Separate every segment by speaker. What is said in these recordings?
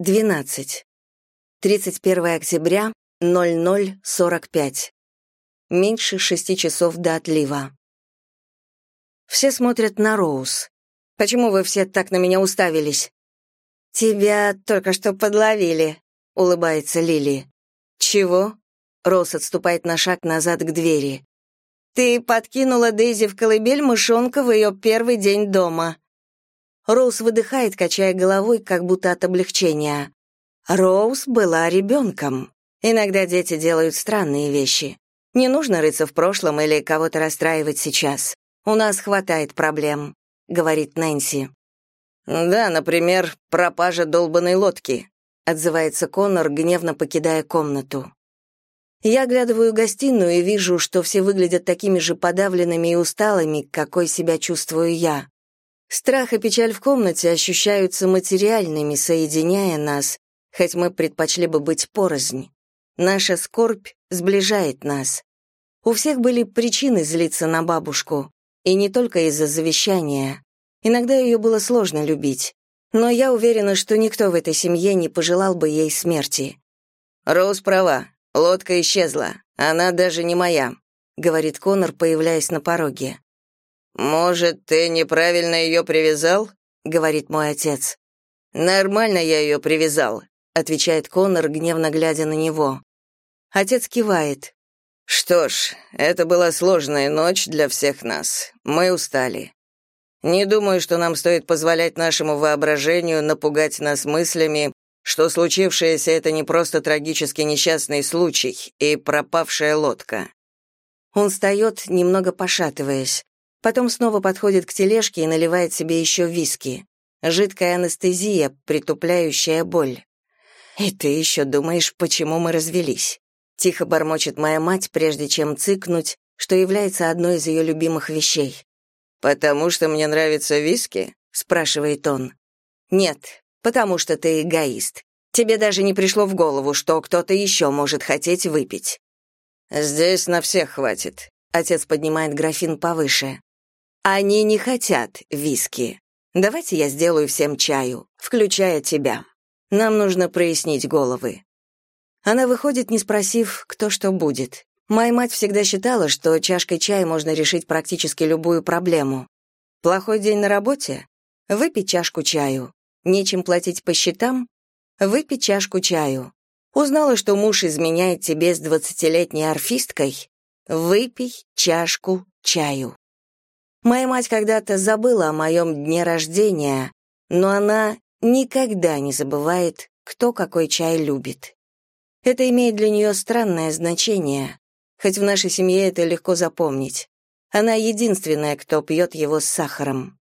Speaker 1: 12. 31 октября, 00.45. Меньше шести часов до отлива. Все смотрят на Роуз. Почему вы все так на меня уставились? Тебя только что подловили, улыбается Лили. Чего? Роуз отступает на шаг назад к двери. Ты подкинула Дейзи в колыбель мышонка в ее первый день дома. Роуз выдыхает, качая головой, как будто от облегчения. Роуз была ребенком. Иногда дети делают странные вещи. Не нужно рыться в прошлом или кого-то расстраивать сейчас. У нас хватает проблем, говорит Нэнси. Да, например, пропажа долбанной лодки, отзывается Коннор, гневно покидая комнату. Я оглядываю гостиную и вижу, что все выглядят такими же подавленными и усталыми, какой себя чувствую я. Страх и печаль в комнате ощущаются материальными, соединяя нас, хоть мы предпочли бы быть порознь. Наша скорбь сближает нас. У всех были причины злиться на бабушку, и не только из-за завещания. Иногда ее было сложно любить, но я уверена, что никто в этой семье не пожелал бы ей смерти. «Роуз права, лодка исчезла, она даже не моя», — говорит Конор, появляясь на пороге. «Может, ты неправильно ее привязал?» — говорит мой отец. «Нормально я ее привязал», — отвечает Коннор, гневно глядя на него. Отец кивает. «Что ж, это была сложная ночь для всех нас. Мы устали. Не думаю, что нам стоит позволять нашему воображению напугать нас мыслями, что случившееся — это не просто трагический несчастный случай и пропавшая лодка». Он встает, немного пошатываясь. Потом снова подходит к тележке и наливает себе еще виски. Жидкая анестезия, притупляющая боль. «И ты еще думаешь, почему мы развелись?» Тихо бормочет моя мать, прежде чем цыкнуть, что является одной из ее любимых вещей. «Потому что мне нравятся виски?» — спрашивает он. «Нет, потому что ты эгоист. Тебе даже не пришло в голову, что кто-то еще может хотеть выпить». «Здесь на всех хватит», — отец поднимает графин повыше. Они не хотят виски. Давайте я сделаю всем чаю, включая тебя. Нам нужно прояснить головы. Она выходит, не спросив, кто что будет. Моя мать всегда считала, что чашкой чая можно решить практически любую проблему. Плохой день на работе? Выпить чашку чаю. Нечем платить по счетам? Выпить чашку чаю. Узнала, что муж изменяет тебе с двадцатилетней орфисткой? Выпей чашку чаю. Моя мать когда-то забыла о моем дне рождения, но она никогда не забывает, кто какой чай любит. Это имеет для нее странное значение, хоть в нашей семье это легко запомнить. Она единственная, кто пьет его с сахаром.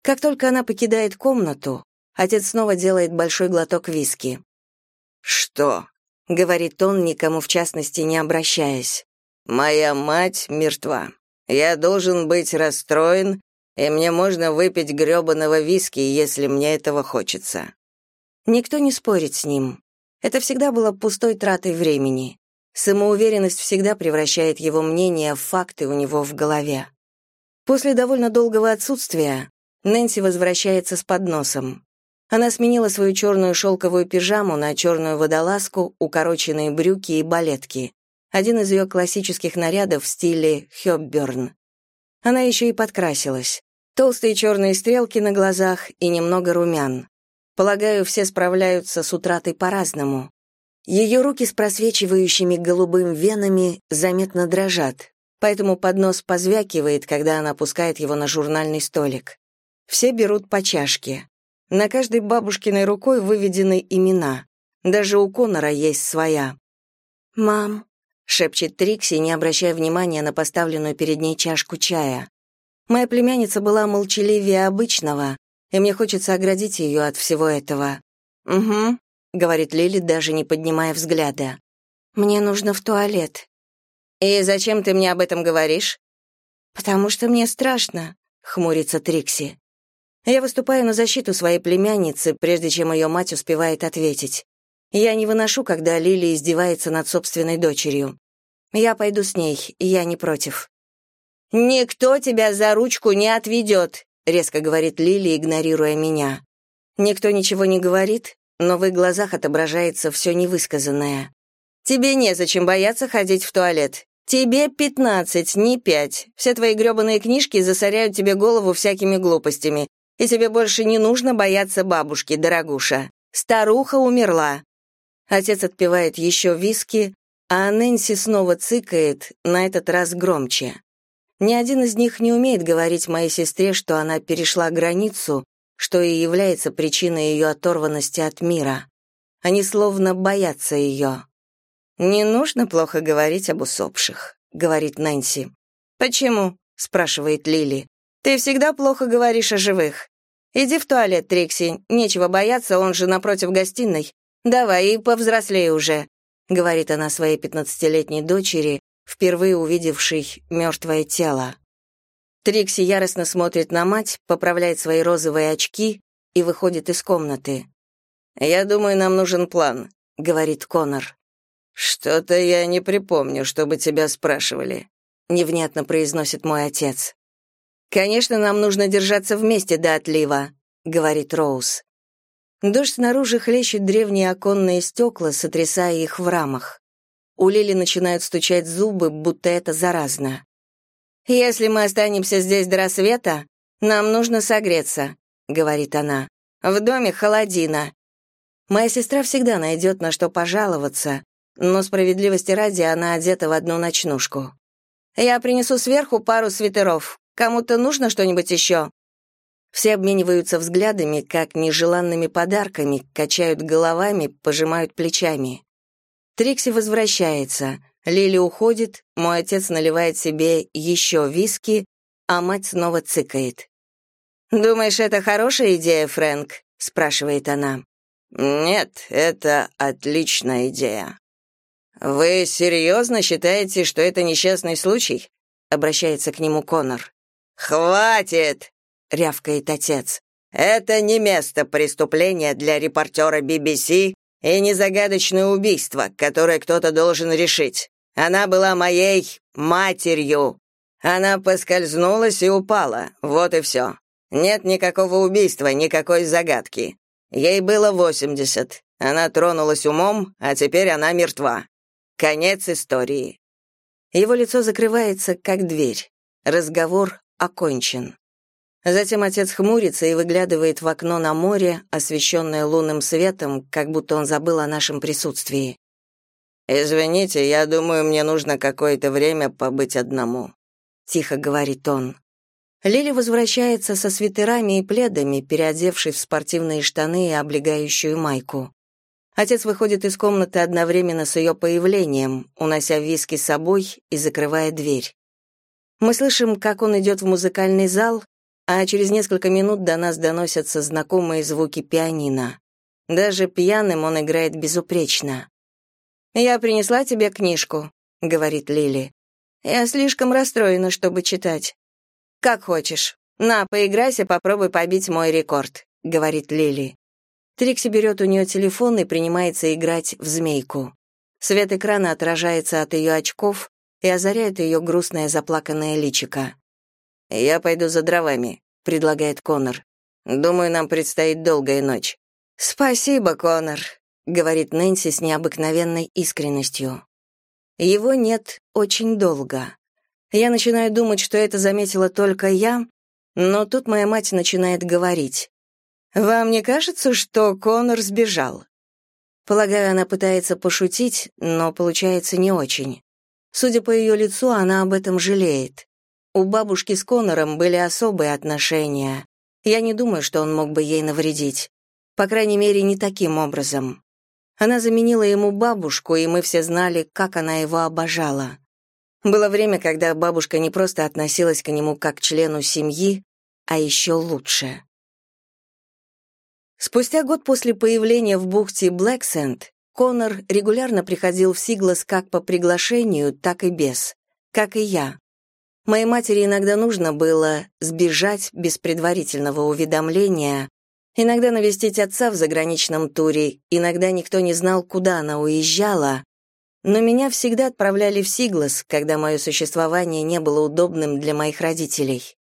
Speaker 1: Как только она покидает комнату, отец снова делает большой глоток виски. «Что?» — говорит он, никому в частности не обращаясь. «Моя мать мертва». Я должен быть расстроен, и мне можно выпить грёбаного виски, если мне этого хочется. Никто не спорит с ним. Это всегда было пустой тратой времени. Самоуверенность всегда превращает его мнение в факты у него в голове. После довольно долгого отсутствия Нэнси возвращается с подносом. Она сменила свою черную шелковую пижаму на черную водолазку, укороченные брюки и балетки один из ее классических нарядов в стиле Хёбберн. Она еще и подкрасилась. Толстые черные стрелки на глазах и немного румян. Полагаю, все справляются с утратой по-разному. Ее руки с просвечивающими голубым венами заметно дрожат, поэтому поднос позвякивает, когда она опускает его на журнальный столик. Все берут по чашке. На каждой бабушкиной рукой выведены имена. Даже у Конора есть своя. «Мам, шепчет Трикси, не обращая внимания на поставленную перед ней чашку чая. Моя племянница была молчаливее обычного, и мне хочется оградить ее от всего этого. Угу, говорит Лили, даже не поднимая взгляда. Мне нужно в туалет. И зачем ты мне об этом говоришь? Потому что мне страшно, хмурится Трикси. Я выступаю на защиту своей племянницы, прежде чем ее мать успевает ответить. Я не выношу, когда Лили издевается над собственной дочерью. Я пойду с ней, я не против. Никто тебя за ручку не отведет», — резко говорит Лили, игнорируя меня. Никто ничего не говорит, но в их глазах отображается все невысказанное. «Тебе незачем бояться ходить в туалет. Тебе пятнадцать, не пять. Все твои грёбаные книжки засоряют тебе голову всякими глупостями. И тебе больше не нужно бояться бабушки, дорогуша. Старуха умерла». Отец отпивает еще виски, а Нэнси снова цыкает, на этот раз громче. Ни один из них не умеет говорить моей сестре, что она перешла границу, что и является причиной ее оторванности от мира. Они словно боятся ее. «Не нужно плохо говорить об усопших», — говорит Нэнси. «Почему?» — спрашивает Лили. «Ты всегда плохо говоришь о живых. Иди в туалет, Трикси, нечего бояться, он же напротив гостиной. Давай, повзрослей уже», — говорит она своей пятнадцатилетней дочери, впервые увидевшей мертвое тело. Трикси яростно смотрит на мать, поправляет свои розовые очки и выходит из комнаты. «Я думаю, нам нужен план», — говорит Конор. «Что-то я не припомню, чтобы тебя спрашивали», — невнятно произносит мой отец. «Конечно, нам нужно держаться вместе до отлива», — говорит Роуз. Дождь снаружи хлещет древние оконные стекла, сотрясая их в рамах. У Лили начинают стучать зубы, будто это заразно. «Если мы останемся здесь до рассвета, нам нужно согреться», — говорит она. «В доме холодина». Моя сестра всегда найдет на что пожаловаться, но справедливости ради она одета в одну ночнушку. «Я принесу сверху пару свитеров. Кому-то нужно что-нибудь еще?» Все обмениваются взглядами, как нежеланными подарками, качают головами, пожимают плечами. Трикси возвращается, Лили уходит, мой отец наливает себе еще виски, а мать снова цыкает. «Думаешь, это хорошая идея, Фрэнк?» — спрашивает она. «Нет, это отличная идея». «Вы серьезно считаете, что это несчастный случай?» — обращается к нему Конор. «Хватит!» — рявкает отец. «Это не место преступления для репортера BBC и не загадочное убийство, которое кто-то должен решить. Она была моей матерью. Она поскользнулась и упала. Вот и все. Нет никакого убийства, никакой загадки. Ей было восемьдесят. Она тронулась умом, а теперь она мертва. Конец истории. Его лицо закрывается, как дверь. Разговор окончен. Затем отец хмурится и выглядывает в окно на море, освещенное лунным светом, как будто он забыл о нашем присутствии. «Извините, я думаю, мне нужно какое-то время побыть одному», — тихо говорит он. Лили возвращается со свитерами и пледами, переодевшись в спортивные штаны и облегающую майку. Отец выходит из комнаты одновременно с ее появлением, унося виски с собой и закрывая дверь. Мы слышим, как он идет в музыкальный зал, а через несколько минут до нас доносятся знакомые звуки пианино. Даже пьяным он играет безупречно. «Я принесла тебе книжку», — говорит Лили. «Я слишком расстроена, чтобы читать». «Как хочешь. На, поиграйся, попробуй побить мой рекорд», — говорит Лили. Трикси берет у нее телефон и принимается играть в змейку. Свет экрана отражается от ее очков и озаряет ее грустное заплаканное личико. «Я пойду за дровами», — предлагает Конор. «Думаю, нам предстоит долгая ночь». «Спасибо, Конор», — говорит Нэнси с необыкновенной искренностью. Его нет очень долго. Я начинаю думать, что это заметила только я, но тут моя мать начинает говорить. «Вам не кажется, что Конор сбежал?» Полагаю, она пытается пошутить, но получается не очень. Судя по ее лицу, она об этом жалеет. У бабушки с Конором были особые отношения. Я не думаю, что он мог бы ей навредить. По крайней мере, не таким образом. Она заменила ему бабушку, и мы все знали, как она его обожала. Было время, когда бабушка не просто относилась к нему как к члену семьи, а еще лучше. Спустя год после появления в бухте Блэксенд Конор регулярно приходил в Сиглас как по приглашению, так и без, как и я. Моей матери иногда нужно было сбежать без предварительного уведомления, иногда навестить отца в заграничном туре, иногда никто не знал, куда она уезжала, но меня всегда отправляли в Сиглас, когда мое существование не было удобным для моих родителей.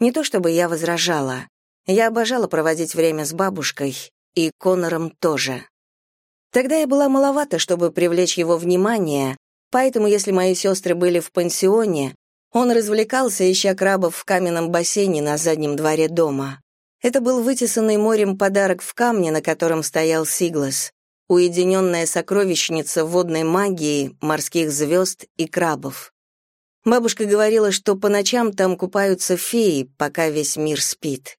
Speaker 1: Не то чтобы я возражала. Я обожала проводить время с бабушкой, и Конором тоже. Тогда я была маловата, чтобы привлечь его внимание, поэтому если мои сестры были в пансионе, он развлекался, ища крабов в каменном бассейне на заднем дворе дома. Это был вытесанный морем подарок в камне, на котором стоял Сиглас. Уединенная сокровищница водной магии, морских звезд и крабов. Бабушка говорила, что по ночам там купаются феи, пока весь мир спит.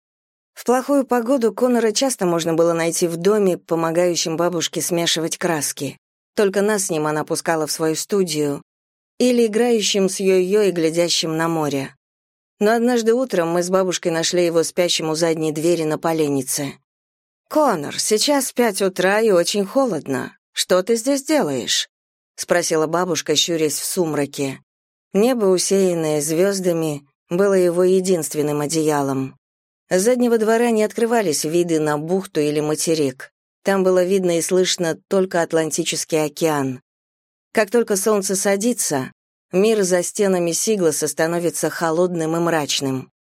Speaker 1: В плохую погоду Конора часто можно было найти в доме, помогающем бабушке смешивать краски. Только нас с ним она пускала в свою студию, или играющим с йо-йо и глядящим на море. Но однажды утром мы с бабушкой нашли его спящим у задней двери на поленнице. «Конор, сейчас пять утра и очень холодно. Что ты здесь делаешь?» — спросила бабушка, щурясь в сумраке. Небо, усеянное звездами, было его единственным одеялом. С заднего двора не открывались виды на бухту или материк. Там было видно и слышно только Атлантический океан. Как только солнце садится, мир за стенами Сигласа становится холодным и мрачным.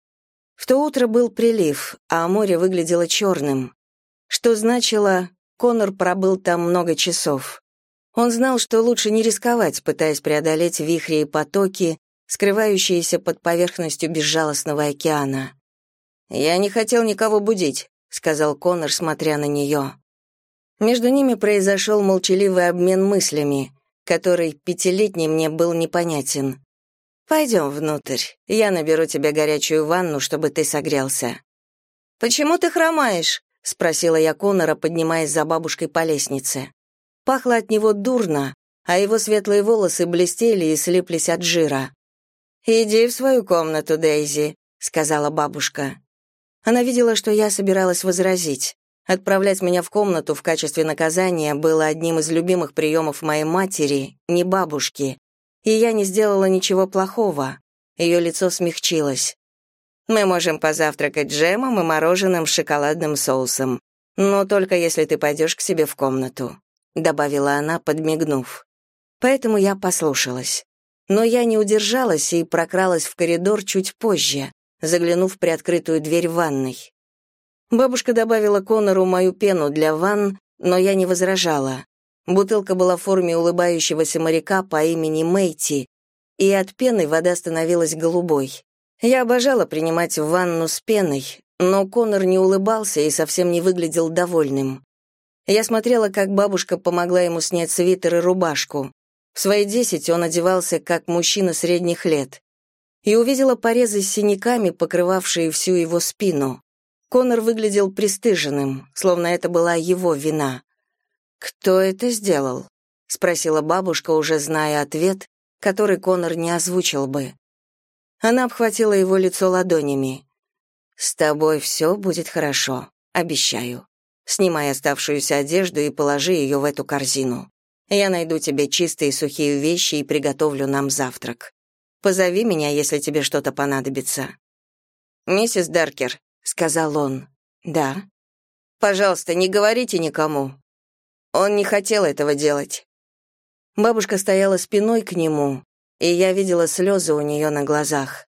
Speaker 1: В то утро был прилив, а море выглядело черным, что значило, Конор пробыл там много часов. Он знал, что лучше не рисковать, пытаясь преодолеть вихри и потоки, скрывающиеся под поверхностью безжалостного океана. «Я не хотел никого будить», — сказал Конор, смотря на нее. Между ними произошел молчаливый обмен мыслями который пятилетний мне был непонятен. «Пойдем внутрь, я наберу тебе горячую ванну, чтобы ты согрелся». «Почему ты хромаешь?» — спросила я Конора, поднимаясь за бабушкой по лестнице. Пахло от него дурно, а его светлые волосы блестели и слиплись от жира. «Иди в свою комнату, Дейзи», — сказала бабушка. Она видела, что я собиралась возразить. Отправлять меня в комнату в качестве наказания было одним из любимых приемов моей матери, не бабушки. И я не сделала ничего плохого. Ее лицо смягчилось. Мы можем позавтракать джемом и мороженым с шоколадным соусом. Но только если ты пойдешь к себе в комнату», — добавила она, подмигнув. Поэтому я послушалась. Но я не удержалась и прокралась в коридор чуть позже, заглянув в приоткрытую дверь ванной. Бабушка добавила Конору мою пену для ванн, но я не возражала. Бутылка была в форме улыбающегося моряка по имени Мэйти, и от пены вода становилась голубой. Я обожала принимать ванну с пеной, но Конор не улыбался и совсем не выглядел довольным. Я смотрела, как бабушка помогла ему снять свитер и рубашку. В свои десять он одевался как мужчина средних лет. И увидела порезы с синяками, покрывавшие всю его спину. Конор выглядел пристыженным, словно это была его вина. «Кто это сделал?» — спросила бабушка, уже зная ответ, который Конор не озвучил бы. Она обхватила его лицо ладонями. «С тобой все будет хорошо, обещаю. Снимай оставшуюся одежду и положи ее в эту корзину. Я найду тебе чистые сухие вещи и приготовлю нам завтрак. Позови меня, если тебе что-то понадобится». «Миссис Даркер, — сказал он. «Да». «Пожалуйста, не говорите никому». Он не хотел этого делать. Бабушка стояла спиной к нему, и я видела слезы у нее на глазах.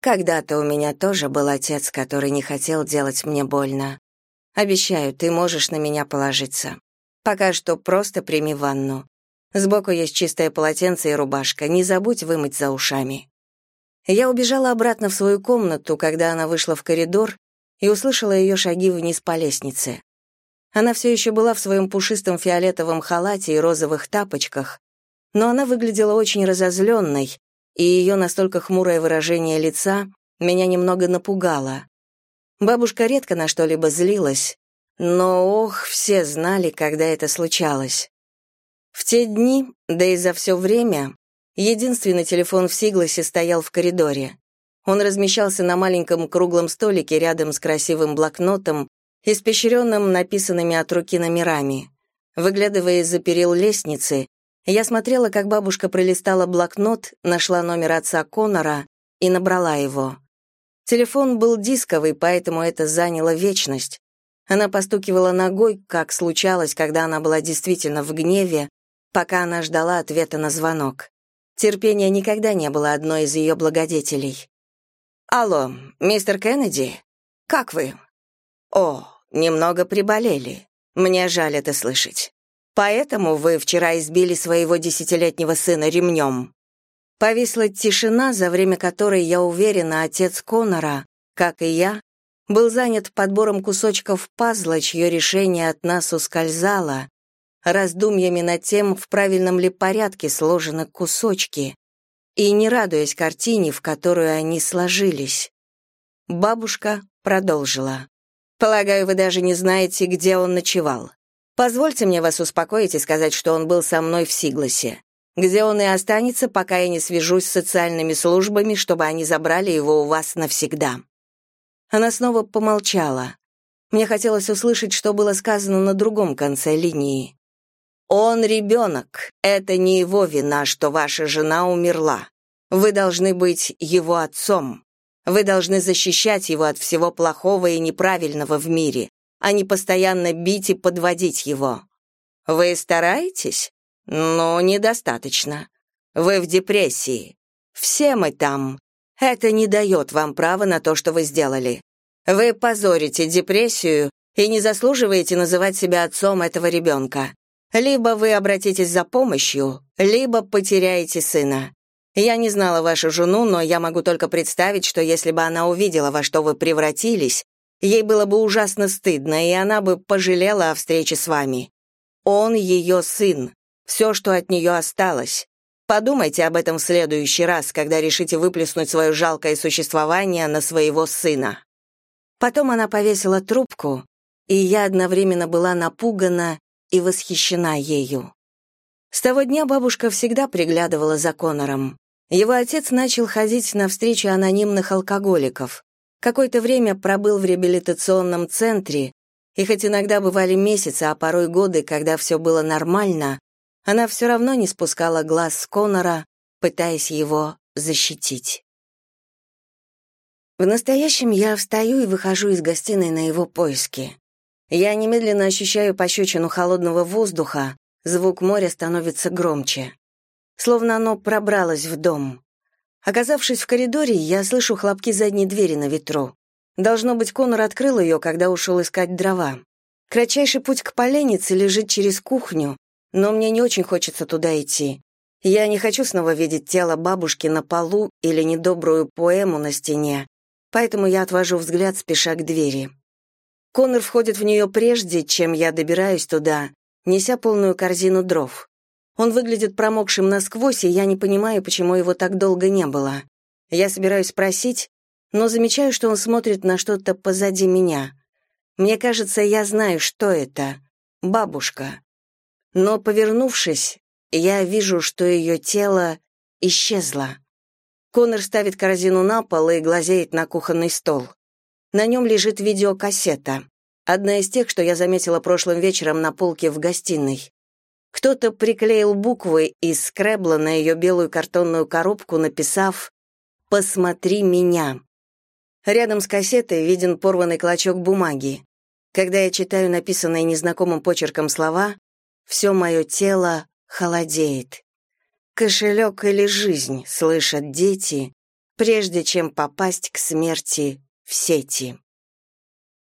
Speaker 1: Когда-то у меня тоже был отец, который не хотел делать мне больно. Обещаю, ты можешь на меня положиться. Пока что просто прими ванну. Сбоку есть чистое полотенце и рубашка, не забудь вымыть за ушами. Я убежала обратно в свою комнату, когда она вышла в коридор, и услышала ее шаги вниз по лестнице. Она все еще была в своем пушистом фиолетовом халате и розовых тапочках, но она выглядела очень разозленной, и ее настолько хмурое выражение лица меня немного напугало. Бабушка редко на что-либо злилась, но, ох, все знали, когда это случалось. В те дни, да и за все время, Единственный телефон в Сигласе стоял в коридоре. Он размещался на маленьком круглом столике рядом с красивым блокнотом, испещренным написанными от руки номерами. Выглядывая из-за перил лестницы, я смотрела, как бабушка пролистала блокнот, нашла номер отца Конора и набрала его. Телефон был дисковый, поэтому это заняло вечность. Она постукивала ногой, как случалось, когда она была действительно в гневе, пока она ждала ответа на звонок. Терпение никогда не было одной из ее благодетелей. «Алло, мистер Кеннеди? Как вы?» «О, немного приболели. Мне жаль это слышать. Поэтому вы вчера избили своего десятилетнего сына ремнем». Повисла тишина, за время которой, я уверена, отец Конора, как и я, был занят подбором кусочков пазла, чье решение от нас ускользало, раздумьями над тем, в правильном ли порядке сложены кусочки, и не радуясь картине, в которую они сложились. Бабушка продолжила. «Полагаю, вы даже не знаете, где он ночевал. Позвольте мне вас успокоить и сказать, что он был со мной в Сигласе, где он и останется, пока я не свяжусь с социальными службами, чтобы они забрали его у вас навсегда». Она снова помолчала. Мне хотелось услышать, что было сказано на другом конце линии. «Он ребенок. Это не его вина, что ваша жена умерла. Вы должны быть его отцом. Вы должны защищать его от всего плохого и неправильного в мире, а не постоянно бить и подводить его. Вы стараетесь? Но недостаточно. Вы в депрессии. Все мы там. Это не дает вам права на то, что вы сделали. Вы позорите депрессию и не заслуживаете называть себя отцом этого ребенка. Либо вы обратитесь за помощью, либо потеряете сына. Я не знала вашу жену, но я могу только представить, что если бы она увидела, во что вы превратились, ей было бы ужасно стыдно, и она бы пожалела о встрече с вами. Он ее сын, все, что от нее осталось. Подумайте об этом в следующий раз, когда решите выплеснуть свое жалкое существование на своего сына. Потом она повесила трубку, и я одновременно была напугана и восхищена ею. С того дня бабушка всегда приглядывала за Конором. Его отец начал ходить на встречи анонимных алкоголиков. Какое-то время пробыл в реабилитационном центре, и хоть иногда бывали месяцы, а порой годы, когда все было нормально, она все равно не спускала глаз с Конора, пытаясь его защитить. В настоящем я встаю и выхожу из гостиной на его поиски. Я немедленно ощущаю пощечину холодного воздуха, звук моря становится громче. Словно оно пробралось в дом. Оказавшись в коридоре, я слышу хлопки задней двери на ветру. Должно быть, Конор открыл ее, когда ушел искать дрова. Кратчайший путь к поленнице лежит через кухню, но мне не очень хочется туда идти. Я не хочу снова видеть тело бабушки на полу или недобрую поэму на стене, поэтому я отвожу взгляд, спеша к двери. Конор входит в нее прежде, чем я добираюсь туда, неся полную корзину дров. Он выглядит промокшим насквозь, и я не понимаю, почему его так долго не было. Я собираюсь спросить, но замечаю, что он смотрит на что-то позади меня. Мне кажется, я знаю, что это. Бабушка. Но, повернувшись, я вижу, что ее тело исчезло. Конор ставит корзину на пол и глазеет на кухонный стол. На нем лежит видеокассета. Одна из тех, что я заметила прошлым вечером на полке в гостиной. Кто-то приклеил буквы из скребла на ее белую картонную коробку, написав «Посмотри меня». Рядом с кассетой виден порванный клочок бумаги. Когда я читаю написанные незнакомым почерком слова, все мое тело холодеет. Кошелек или жизнь, слышат дети, прежде чем попасть к смерти в сети.